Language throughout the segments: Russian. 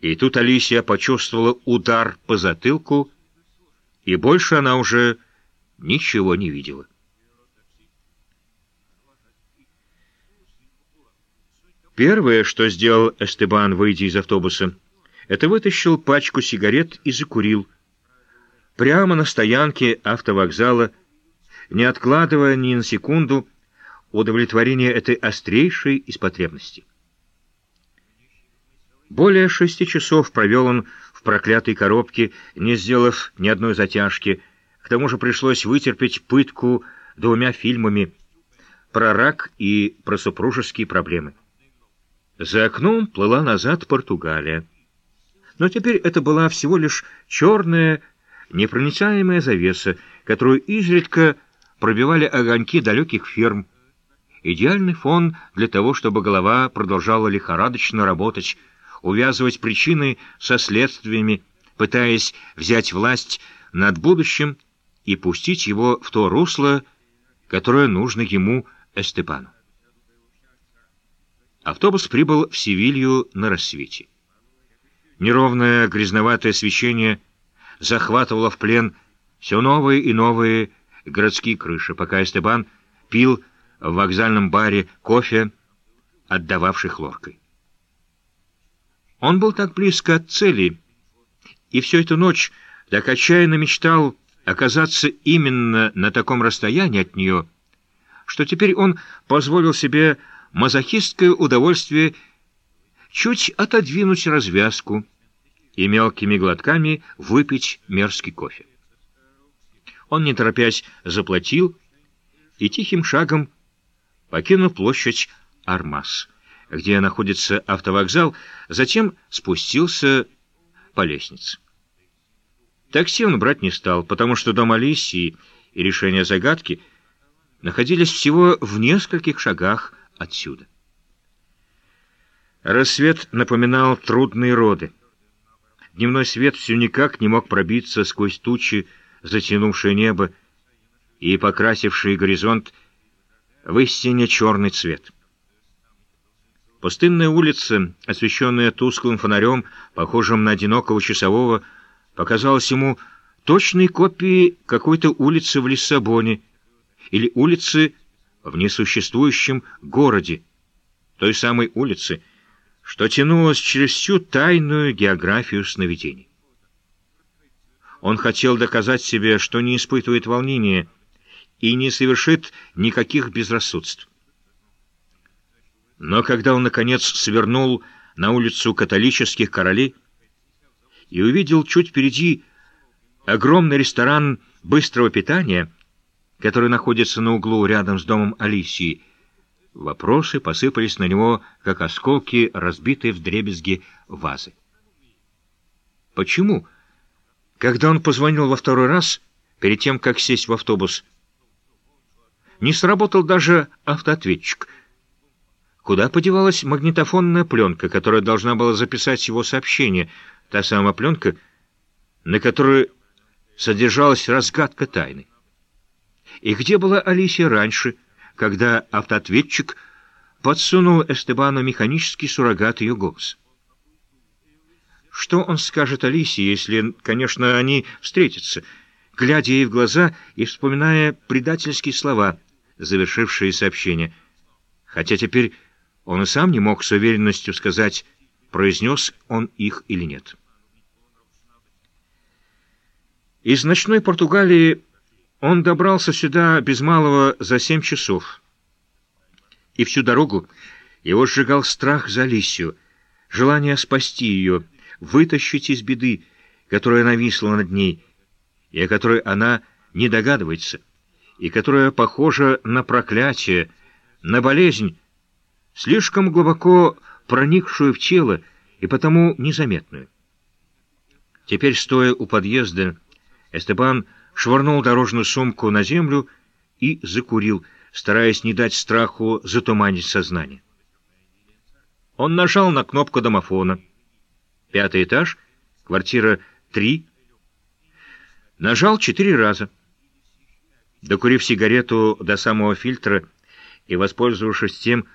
И тут Алисия почувствовала удар по затылку, и больше она уже ничего не видела. Первое, что сделал Эстебан, выйдя из автобуса, это вытащил пачку сигарет и закурил. Прямо на стоянке автовокзала, не откладывая ни на секунду удовлетворение этой острейшей из потребностей. Более шести часов провел он в проклятой коробке, не сделав ни одной затяжки. К тому же пришлось вытерпеть пытку двумя фильмами про рак и про супружеские проблемы. За окном плыла назад Португалия. Но теперь это была всего лишь черная, непроницаемая завеса, которую изредка пробивали огоньки далеких ферм. Идеальный фон для того, чтобы голова продолжала лихорадочно работать, увязывать причины со следствиями, пытаясь взять власть над будущим и пустить его в то русло, которое нужно ему, Эстепану. Автобус прибыл в Севилью на рассвете. Неровное грязноватое освещение захватывало в плен все новые и новые городские крыши, пока Эстебан пил в вокзальном баре кофе, отдававший хлоркой. Он был так близко от цели, и всю эту ночь так отчаянно мечтал оказаться именно на таком расстоянии от нее, что теперь он позволил себе мазохистское удовольствие чуть отодвинуть развязку и мелкими глотками выпить мерзкий кофе. Он, не торопясь, заплатил и тихим шагом покинул площадь Армаз где находится автовокзал, затем спустился по лестнице. Такси он брать не стал, потому что дом Алисии и решение загадки находились всего в нескольких шагах отсюда. Рассвет напоминал трудные роды. Дневной свет все никак не мог пробиться сквозь тучи, затянувшие небо и покрасивший горизонт в истине черный цвет. Пустынная улица, освещенная тусклым фонарем, похожим на одинокого часового, показалась ему точной копией какой-то улицы в Лиссабоне или улицы в несуществующем городе, той самой улицы, что тянулась через всю тайную географию сновидений. Он хотел доказать себе, что не испытывает волнения и не совершит никаких безрассудств. Но когда он, наконец, свернул на улицу католических королей и увидел чуть впереди огромный ресторан быстрого питания, который находится на углу рядом с домом Алисии, вопросы посыпались на него, как осколки, разбитые дребезги вазы. Почему, когда он позвонил во второй раз, перед тем, как сесть в автобус, не сработал даже автоответчик — Куда подевалась магнитофонная пленка, которая должна была записать его сообщение, та самая пленка, на которой содержалась разгадка тайны? И где была Алисия раньше, когда автоответчик подсунул Эстебану механический суррогат ее голос? Что он скажет Алисе, если, конечно, они встретятся, глядя ей в глаза и вспоминая предательские слова, завершившие сообщение, хотя теперь он и сам не мог с уверенностью сказать, произнес он их или нет. Из ночной Португалии он добрался сюда без малого за семь часов. И всю дорогу его сжигал страх за Алисию, желание спасти ее, вытащить из беды, которая нависла над ней, и о которой она не догадывается, и которая похожа на проклятие, на болезнь, слишком глубоко проникшую в тело и потому незаметную. Теперь, стоя у подъезда, Эстебан швырнул дорожную сумку на землю и закурил, стараясь не дать страху затуманить сознание. Он нажал на кнопку домофона. Пятый этаж, квартира 3. Нажал четыре раза. Докурив сигарету до самого фильтра и воспользовавшись тем,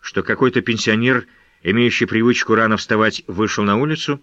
что какой-то пенсионер имеющий привычку рано вставать, вышел на улицу